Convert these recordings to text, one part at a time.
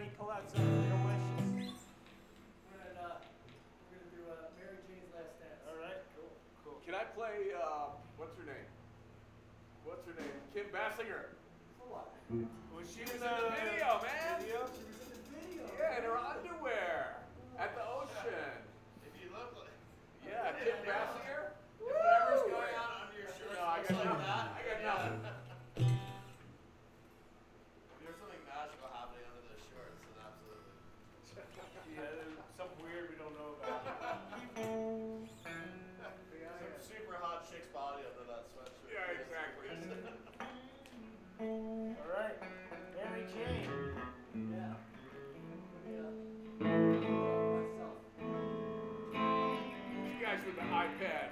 Johnny We're gonna, uh, we're gonna do uh, Mary Jane's Last Dance. All right, cool, cool. Can I play? Uh, what's her name? What's her name? Kim Basinger. iPad.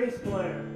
bass player.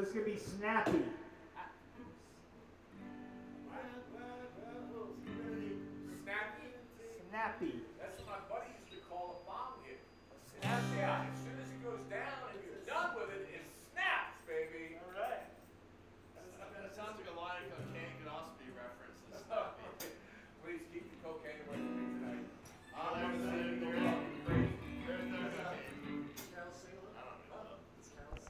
This is gonna be snappy.